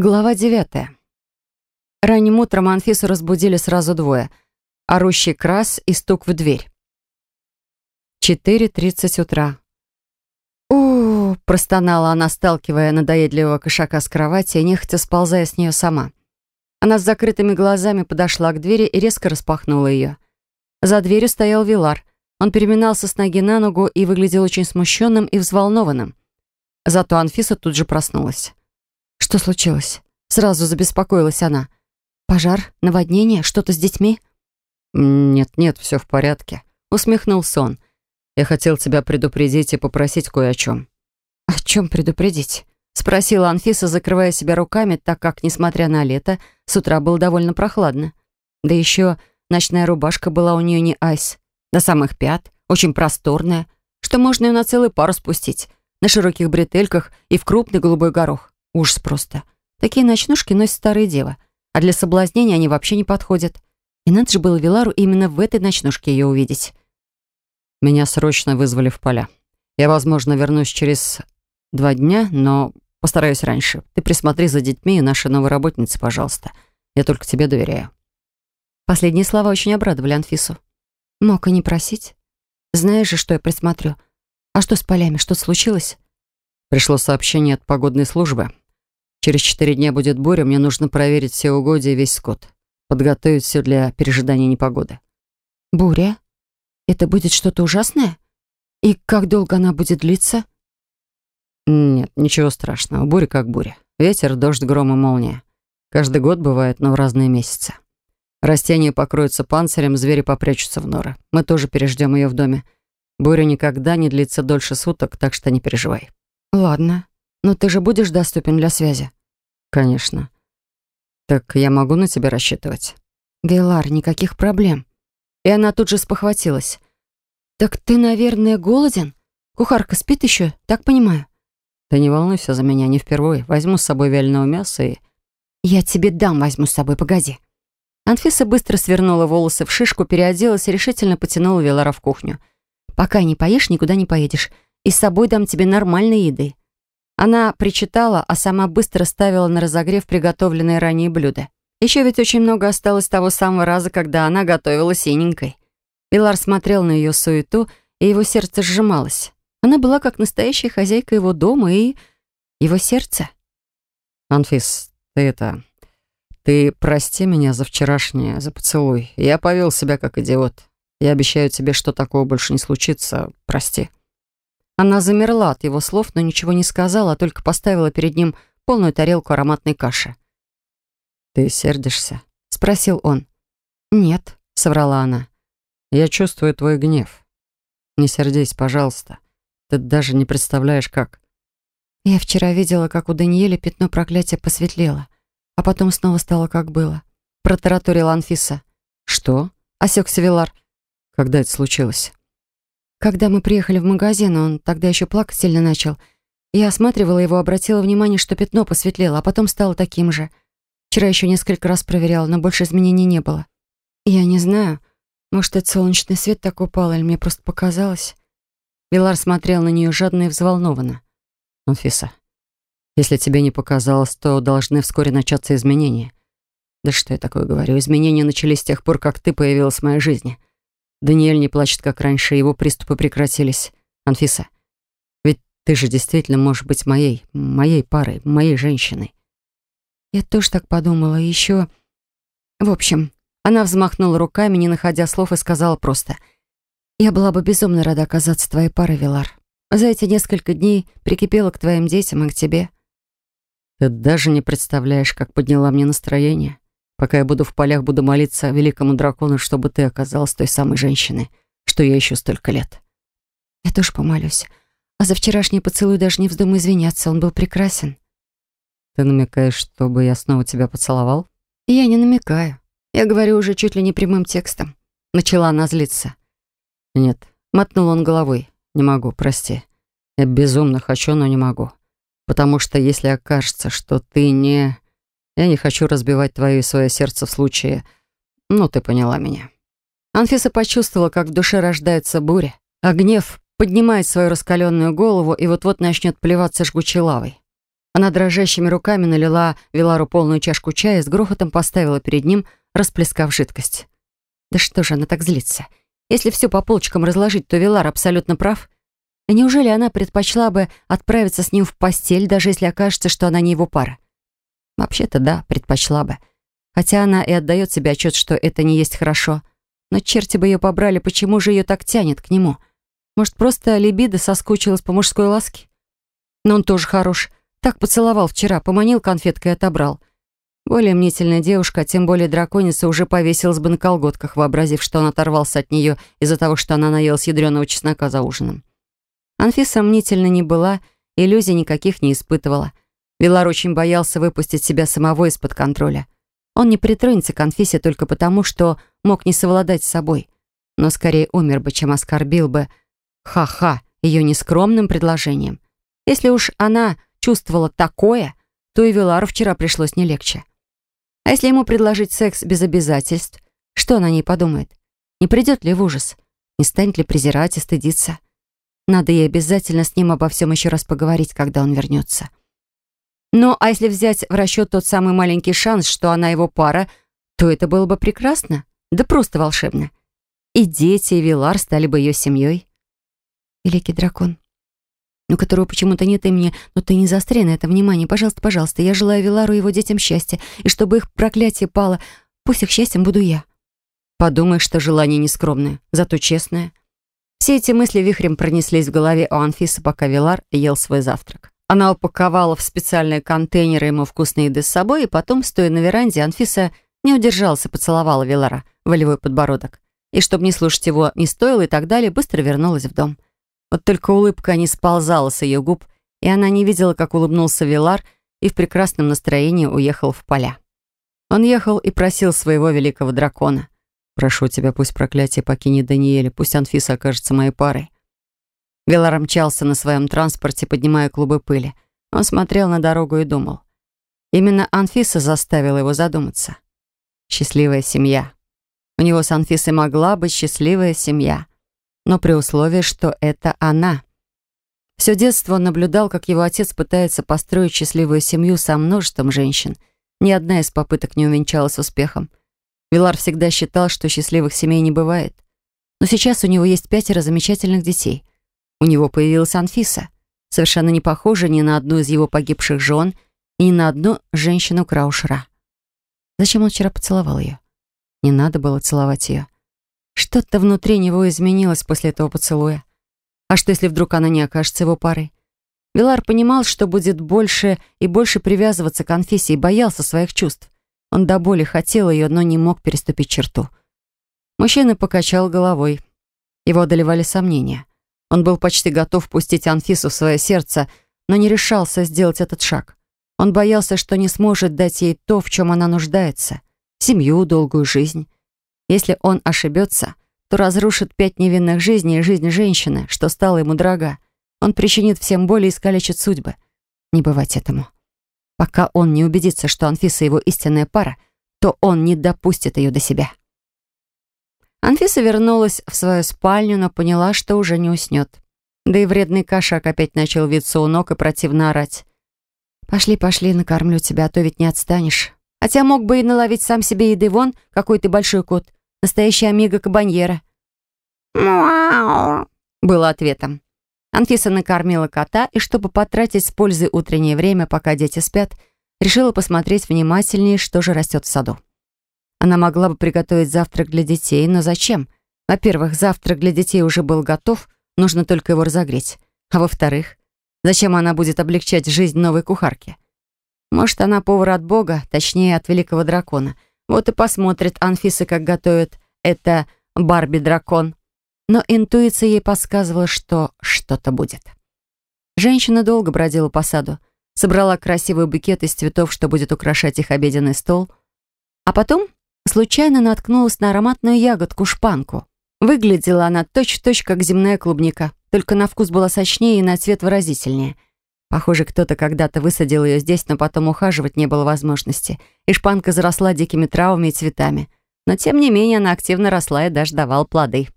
Глава девятая. Ранним утром Анфису разбудили сразу двое. Орущий крас и стук в дверь. Четыре тридцать утра. у простонала она, сталкивая надоедливого кошака с кровати и нехотя сползая с нее сама. Она с закрытыми глазами подошла к двери и резко распахнула ее. За дверью стоял Вилар. Он переминался с ноги на ногу и выглядел очень смущенным и взволнованным. Зато Анфиса тут же проснулась. Что случилось? Сразу забеспокоилась она. Пожар? Наводнение? Что-то с детьми? «Нет, нет, все в порядке», — усмехнулся он. «Я хотел тебя предупредить и попросить кое о чем». «О чем предупредить?» — спросила Анфиса, закрывая себя руками, так как, несмотря на лето, с утра было довольно прохладно. Да еще ночная рубашка была у нее не айс, до самых пят, очень просторная, что можно ее на целый пар спустить, на широких бретельках и в крупный голубой горох. Ужас просто. Такие ночнушки носят старые девы, а для соблазнения они вообще не подходят. И надо же было Вилару именно в этой ночнушке ее увидеть. Меня срочно вызвали в поля. Я, возможно, вернусь через два дня, но постараюсь раньше. Ты присмотри за детьми и нашей новой работницы, пожалуйста. Я только тебе доверяю. Последние слова очень обрадовали Анфису. Мог и не просить. Знаешь же, что я присмотрю. А что с полями? Что случилось? Пришло сообщение от погодной службы. Через четыре дня будет буря, мне нужно проверить все угодья и весь скот. Подготовить все для пережидания непогоды. Буря? Это будет что-то ужасное? И как долго она будет длиться? Нет, ничего страшного. Буря как буря. Ветер, дождь, гром и молния. Каждый год бывает, но в разные месяцы. Растения покроются панцирем, звери попрячутся в норы. Мы тоже переждем ее в доме. Буря никогда не длится дольше суток, так что не переживай. «Ладно, но ты же будешь доступен для связи?» «Конечно. Так я могу на тебя рассчитывать?» «Вилар, никаких проблем». И она тут же спохватилась. «Так ты, наверное, голоден? Кухарка спит еще, так понимаю?» «Да не волнуйся за меня, не впервые. Возьму с собой вяленого мяса и...» «Я тебе дам, возьму с собой, погоди». Анфиса быстро свернула волосы в шишку, переоделась и решительно потянула Вилара в кухню. «Пока не поешь, никуда не поедешь и с собой дам тебе нормальной еды». Она причитала, а сама быстро ставила на разогрев приготовленные ранее блюда. Еще ведь очень много осталось того самого раза, когда она готовила синенькой. Вилар смотрел на ее суету, и его сердце сжималось. Она была как настоящая хозяйка его дома и его сердце. «Анфис, ты это... Ты прости меня за вчерашнее, за поцелуй. Я повел себя как идиот. Я обещаю тебе, что такого больше не случится. Прости». Она замерла от его слов, но ничего не сказала, а только поставила перед ним полную тарелку ароматной каши. «Ты сердишься?» — спросил он. «Нет», — соврала она. «Я чувствую твой гнев. Не сердись, пожалуйста. Ты даже не представляешь, как...» Я вчера видела, как у Даниэля пятно проклятия посветлело, а потом снова стало, как было. Протараторила Анфиса. «Что?» — осекся Вилар. «Когда это случилось?» Когда мы приехали в магазин, он тогда еще плакать сильно начал. Я осматривала его, обратила внимание, что пятно посветлело, а потом стало таким же. Вчера еще несколько раз проверяла, но больше изменений не было. Я не знаю, может, это солнечный свет так упал, или мне просто показалось. Вилар смотрел на нее жадно и взволнованно. «Анфиса, если тебе не показалось, то должны вскоре начаться изменения. Да что я такое говорю? Изменения начались с тех пор, как ты появилась в моей жизни. Даниэль не плачет, как раньше, его приступы прекратились. Анфиса, ведь ты же действительно можешь быть моей, моей парой, моей женщиной. Я тоже так подумала. Еще... В общем, она взмахнула руками, не находя слов, и сказала просто. «Я была бы безумно рада оказаться твоей парой, Вилар. За эти несколько дней прикипела к твоим детям и к тебе». Ты даже не представляешь, как подняла мне настроение. Пока я буду в полях, буду молиться великому дракону, чтобы ты оказалась той самой женщиной, что я ищу столько лет. Я тоже помолюсь. А за вчерашний поцелуй даже не вздумай извиняться, он был прекрасен. Ты намекаешь, чтобы я снова тебя поцеловал? Я не намекаю. Я говорю уже чуть ли не прямым текстом. Начала она злиться. Нет, мотнул он головой. Не могу, прости. Я безумно хочу, но не могу. Потому что если окажется, что ты не... Я не хочу разбивать твое и свое сердце в случае... Ну, ты поняла меня». Анфиса почувствовала, как в душе рождается буря, а гнев поднимает свою раскаленную голову и вот-вот начнет плеваться жгучей лавой. Она дрожащими руками налила Вилару полную чашку чая и с грохотом поставила перед ним, расплескав жидкость. Да что же она так злится? Если все по полочкам разложить, то Вилар абсолютно прав. Неужели она предпочла бы отправиться с ним в постель, даже если окажется, что она не его пара? Вообще-то да, предпочла бы. Хотя она и отдает себе отчет, что это не есть хорошо. Но черти бы ее побрали, почему же ее так тянет к нему? Может, просто либидо соскучилась по мужской ласке? Но он тоже хорош. Так поцеловал вчера, поманил конфеткой и отобрал. Более мнительная девушка, а тем более драконица, уже повесилась бы на колготках, вообразив, что он оторвался от нее из-за того, что она наелась ядреного чеснока за ужином. Анфиса мнительно не была, иллюзий никаких не испытывала. Вилар очень боялся выпустить себя самого из-под контроля. Он не притронется к Анфисе только потому, что мог не совладать с собой, но скорее умер бы, чем оскорбил бы ха-ха ее нескромным предложением. Если уж она чувствовала такое, то и Вилару вчера пришлось не легче. А если ему предложить секс без обязательств, что она о ней подумает? Не придет ли в ужас? Не станет ли презирать и стыдиться? Надо ей обязательно с ним обо всем еще раз поговорить, когда он вернется. Но а если взять в расчет тот самый маленький шанс, что она его пара, то это было бы прекрасно, да просто волшебно. И дети, и Вилар стали бы ее семьей. Великий дракон, у которого почему-то нет имени, но ты не заостри на это внимание. Пожалуйста, пожалуйста, я желаю Вилару и его детям счастья, и чтобы их проклятие пало, пусть их счастьем буду я. Подумай, что желание нескромное, зато честное. Все эти мысли вихрем пронеслись в голове у Анфисы, пока Вилар ел свой завтрак. Она упаковала в специальные контейнеры ему вкусные еды с собой, и потом, стоя на веранде, Анфиса не удержалась и поцеловала Вилара в волевой подбородок. И чтобы не слушать его не стоило и так далее, быстро вернулась в дом. Вот только улыбка не сползала с ее губ, и она не видела, как улыбнулся Вилар и в прекрасном настроении уехал в поля. Он ехал и просил своего великого дракона. «Прошу тебя, пусть проклятие покинет Даниэля, пусть Анфиса окажется моей парой». Вилар мчался на своем транспорте, поднимая клубы пыли. Он смотрел на дорогу и думал. Именно Анфиса заставила его задуматься. Счастливая семья. У него с Анфисой могла быть счастливая семья но при условии, что это она. Все детство он наблюдал, как его отец пытается построить счастливую семью со множеством женщин. Ни одна из попыток не увенчалась успехом. Вилар всегда считал, что счастливых семей не бывает. Но сейчас у него есть пятеро замечательных детей. У него появилась Анфиса, совершенно не похожая ни на одну из его погибших жен и ни на одну женщину Краушера. Зачем он вчера поцеловал ее? Не надо было целовать ее. Что-то внутри него изменилось после этого поцелуя. А что, если вдруг она не окажется его парой? Вилар понимал, что будет больше и больше привязываться к Анфисе и боялся своих чувств. Он до боли хотел ее, но не мог переступить черту. Мужчина покачал головой. Его одолевали сомнения. Он был почти готов пустить Анфису в свое сердце, но не решался сделать этот шаг. Он боялся, что не сможет дать ей то, в чем она нуждается. Семью, долгую жизнь. Если он ошибется, то разрушит пять невинных жизней и жизнь женщины, что стала ему дорога. Он причинит всем боль и искалечит судьбы. Не бывать этому. Пока он не убедится, что Анфиса его истинная пара, то он не допустит ее до себя. Анфиса вернулась в свою спальню, но поняла, что уже не уснет. Да и вредный кошак опять начал виться у ног и противно орать. «Пошли, пошли, накормлю тебя, а то ведь не отстанешь. Хотя мог бы и наловить сам себе еды вон, какой ты большой кот. Настоящая амиго кабаньера. «Мяу!» было ответом. Анфиса накормила кота и, чтобы потратить с пользой утреннее время, пока дети спят, решила посмотреть внимательнее, что же растет в саду. Она могла бы приготовить завтрак для детей, но зачем? Во-первых, завтрак для детей уже был готов, нужно только его разогреть. А во-вторых, зачем она будет облегчать жизнь новой кухарки? Может, она повар от Бога, точнее, от великого дракона — вот и посмотрит Анфиса, как готовит это Барби-дракон. Но интуиция ей подсказывала, что что-то будет. Женщина долго бродила по саду, собрала красивый букет из цветов, что будет украшать их обеденный стол, а потом случайно наткнулась на ароматную ягодку-шпанку. Выглядела она точь-в-точь, -точь, как земная клубника, только на вкус была сочнее и на цвет выразительнее — Похоже, кто-то когда-то высадил ее здесь, но потом ухаживать не было возможности. И шпанка заросла дикими травами и цветами. Но, тем не менее, она активно росла и даже давала плоды.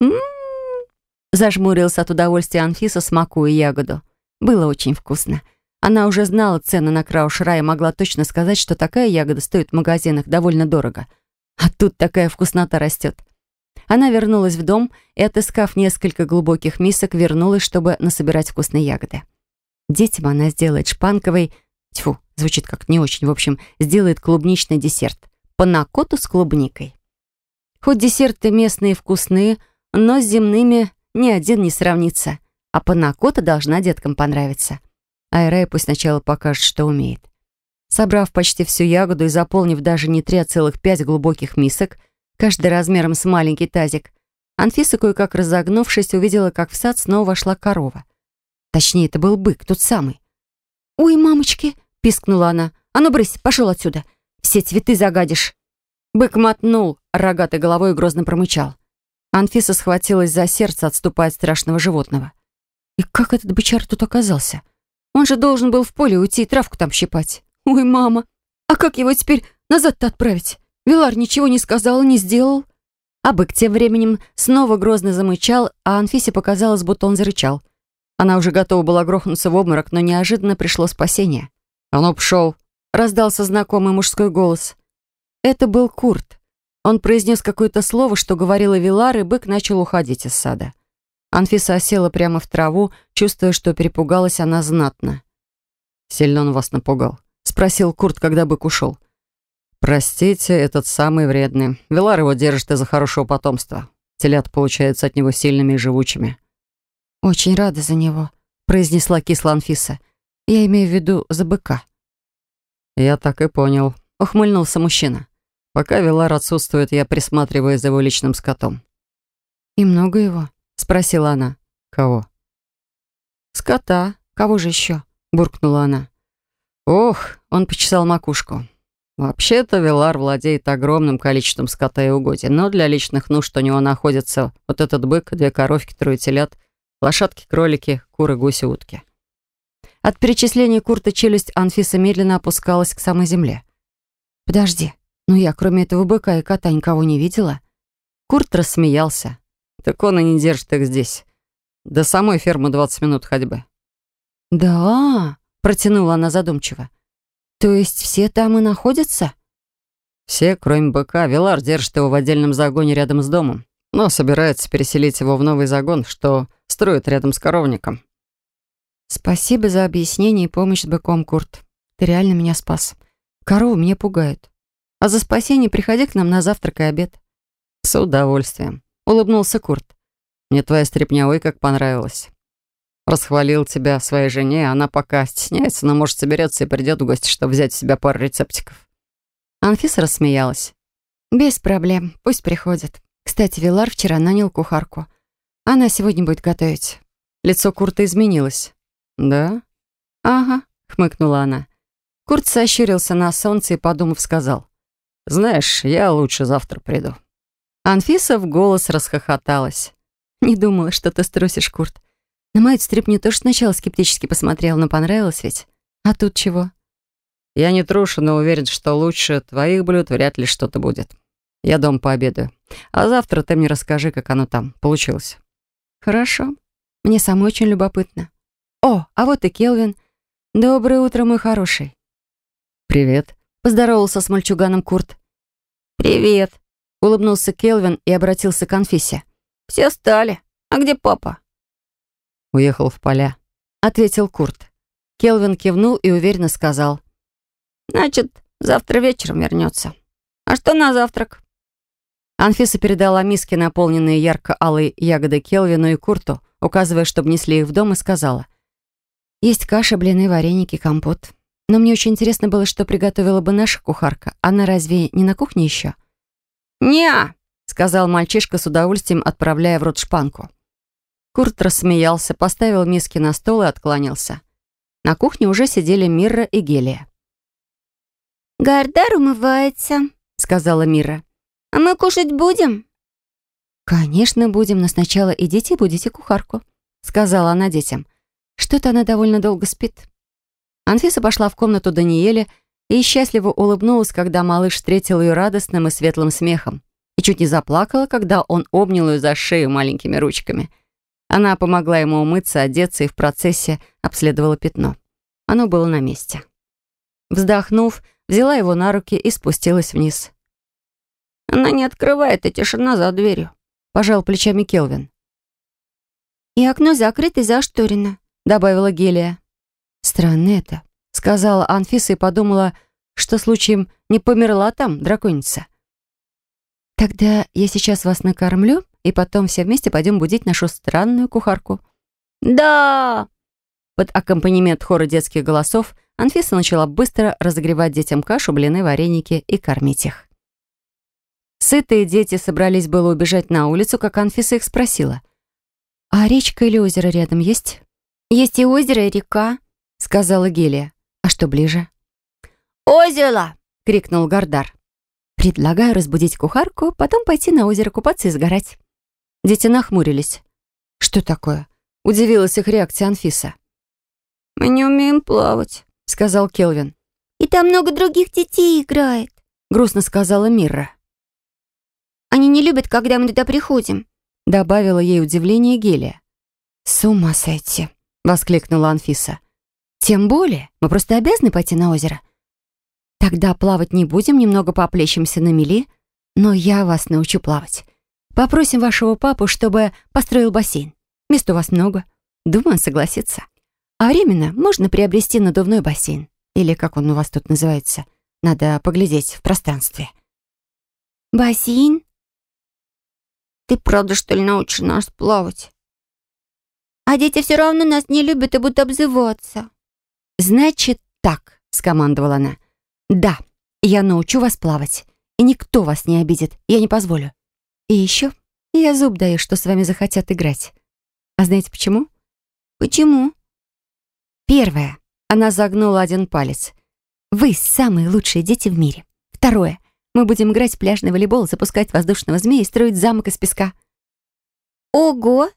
«М-м-м!» Зажмурился от удовольствия Анфиса, смакуя ягоду. Было очень вкусно. Она уже знала цены на краушера и могла точно сказать, что такая ягода стоит в магазинах довольно дорого. А тут такая вкуснота растет. Она вернулась в дом и, отыскав несколько глубоких мисок, вернулась, чтобы насобирать вкусные ягоды. Детям она сделает шпанковый... Тьфу, звучит как не очень. В общем, сделает клубничный десерт. Панакоту с клубникой. Хоть десерты местные вкусные, но с земными ни один не сравнится. А панакота должна деткам понравиться. Айрай пусть сначала покажет, что умеет. Собрав почти всю ягоду и заполнив даже не три, а целых пять глубоких мисок, каждый размером с маленький тазик, Анфиса, кое-как разогнувшись, увидела, как в сад снова вошла корова. Точнее, это был бык, тот самый. «Ой, мамочки!» — пискнула она. «А ну, брысь, пошел отсюда! Все цветы загадишь!» Бык мотнул рогатой головой и грозно промычал. Анфиса схватилась за сердце, отступая от страшного животного. И как этот бычар тут оказался? Он же должен был в поле уйти и травку там щипать. Ой, мама, а как его теперь назад-то отправить? Вилар ничего не сказал, не сделал. А бык тем временем снова грозно замычал, а Анфисе показалось, будто он зарычал. Она уже готова была грохнуться в обморок, но неожиданно пришло спасение. «А ну, пшел!» — раздался знакомый мужской голос. Это был Курт. Он произнес какое-то слово, что говорила Вилар, и бык начал уходить из сада. Анфиса осела прямо в траву, чувствуя, что перепугалась она знатно. «Сильно он вас напугал?» — спросил Курт, когда бык ушел. «Простите, этот самый вредный. Вилар его держит из-за хорошего потомства. Телят получаются от него сильными и живучими». «Очень рада за него», — произнесла кисла Анфиса. «Я имею в виду за быка». «Я так и понял», — ухмыльнулся мужчина. «Пока Вилар отсутствует, я присматриваю за его личным скотом». «И много его?» Спросила она. «Кого?» «Скота. Кого же еще?» буркнула она. «Ох!» — он почесал макушку. «Вообще-то Вилар владеет огромным количеством скота и угодий, но для личных нужд у него находится вот этот бык, две коровки, трое телят, лошадки, кролики, куры, гуси, утки». От перечисления Курта челюсть Анфиса медленно опускалась к самой земле. «Подожди, ну я кроме этого быка и кота никого не видела?» Курт рассмеялся. Так он и не держит их здесь. До самой фермы 20 минут ходьбы. «Да», — протянула она задумчиво. «То есть все там и находятся?» «Все, кроме быка. Вилар держит его в отдельном загоне рядом с домом, но собирается переселить его в новый загон, что строит рядом с коровником». «Спасибо за объяснение и помощь с быком, Курт. Ты реально меня спас. Коровы меня пугают. А за спасение приходи к нам на завтрак и обед». «С удовольствием», — улыбнулся Курт. «Мне твоя стряпня ой как понравилась. Расхвалил тебя своей жене, она пока стесняется, но, может, соберется и придет в гости, чтобы взять в себя пару рецептиков». Анфиса рассмеялась. «Без проблем, пусть приходит. Кстати, Вилар вчера нанял кухарку. Она сегодня будет готовить». Лицо Курта изменилось. «Да?» «Ага», — хмыкнула она. Курт сощурился на солнце и, подумав, сказал. «Знаешь, я лучше завтра приду». Анфиса в голос расхохоталась. «Не думала, что ты струсишь, Курт. На мою стрипню тоже сначала скептически посмотрел, но понравилось ведь. А тут чего?» «Я не трушу, но уверен, что лучше твоих блюд вряд ли что-то будет. Я дом пообедаю. А завтра ты мне расскажи, как оно там получилось». «Хорошо. Мне самой очень любопытно. О, а вот и Келвин. Доброе утро, мой хороший». «Привет», — поздоровался с мальчуганом Курт. «Привет», Улыбнулся Келвин и обратился к Анфисе. «Все стали. А где папа?» «Уехал в поля», — ответил Курт. Келвин кивнул и уверенно сказал. «Значит, завтра вечером вернется. А что на завтрак?» Анфиса передала миски, наполненные ярко-алой ягодой Келвину и Курту, указывая, чтобы несли их в дом, и сказала. «Есть каша, блины, вареники, компот. Но мне очень интересно было, что приготовила бы наша кухарка. Она разве не на кухне еще?» «Не-а», сказал мальчишка с удовольствием, отправляя в рот шпанку. Курт рассмеялся, поставил миски на стол и откланялся. На кухне уже сидели Мирра и Гелия. «Гардар умывается», — сказала Мира. «А мы кушать будем?» «Конечно будем, но сначала идите и будете кухарку», — сказала она детям. «Что-то она довольно долго спит». Анфиса пошла в комнату Даниэля и счастливо улыбнулась, когда малыш встретил ее радостным и светлым смехом, и чуть не заплакала, когда он обнял ее за шею маленькими ручками. Она помогла ему умыться, одеться и в процессе обследовала пятно. Оно было на месте. Вздохнув, взяла его на руки и спустилась вниз. «Она не открывает, и тишина за дверью», — пожал плечами Келвин. «И окно закрыто и зашторено», — добавила Гелия. «Странно это», — сказала Анфиса и подумала, что случаем не померла там драконица. «Тогда я сейчас вас накормлю, и потом все вместе пойдем будить нашу странную кухарку». «Да!» Под аккомпанемент хора детских голосов Анфиса начала быстро разогревать детям кашу, блины, вареники и кормить их. Сытые дети собрались было убежать на улицу, как Анфиса их спросила. «А речка или озеро рядом есть?» «Есть и озеро, и река», — сказала Гелия. «А что ближе?» «Озеро!» — крикнул Гардар. «Предлагаю разбудить кухарку, потом пойти на озеро купаться и сгорать». Дети нахмурились. «Что такое?» — удивилась их реакция Анфиса. «Мы не умеем плавать», — сказал Келвин. «И там много других детей играет», — грустно сказала Мирра. «Они не любят, когда мы туда приходим», — добавила ей удивление Гелия. «С ума сойти!» — воскликнула Анфиса. «Тем более, мы просто обязаны пойти на озеро. Тогда плавать не будем, немного поплещемся на мели, но я вас научу плавать. Попросим вашего папу, чтобы построил бассейн. Мест у вас много. Думаю, он согласится. А временно можно приобрести надувной бассейн. Или как он у вас тут называется. Надо поглядеть в пространстве. «Бассейн?» «Ты правда, что ли, научишь нас плавать?» «А дети все равно нас не любят и будут обзываться». «Значит так», — скомандовала она. Да, я научу вас плавать, и никто вас не обидит, я не позволю. И еще я зуб даю, что с вами захотят играть. А знаете почему? Почему? Первое. Она загнула один палец. Вы самые лучшие дети в мире. Второе. Мы будем играть в пляжный волейбол, запускать воздушного змея и строить замок из песка. Ого!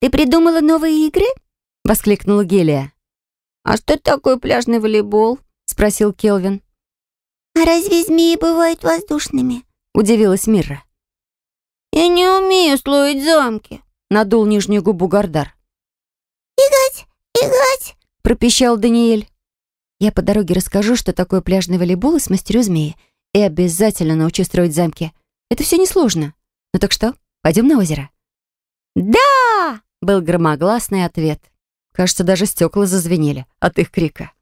Ты придумала новые игры? Воскликнула Гелия. А что такое пляжный волейбол? Спросил Келвин. «А разве змеи бывают воздушными?» — удивилась Мирра. «Я не умею строить замки», — надул нижнюю губу Гардар. «Игать, игать!» — пропищал Даниэль. «Я по дороге расскажу, что такое пляжный волейбол и смастерю змеи. И обязательно научу строить замки. Это все несложно. Ну так что, пойдем на озеро?» «Да!» — был громогласный ответ. Кажется, даже стекла зазвенели от их крика.